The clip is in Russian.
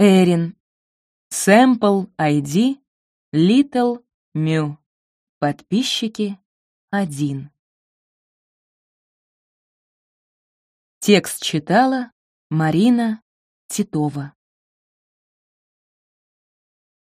Эрин. Сэмпл ID Little Mew. Подписчики один. Текст читала Марина Титова.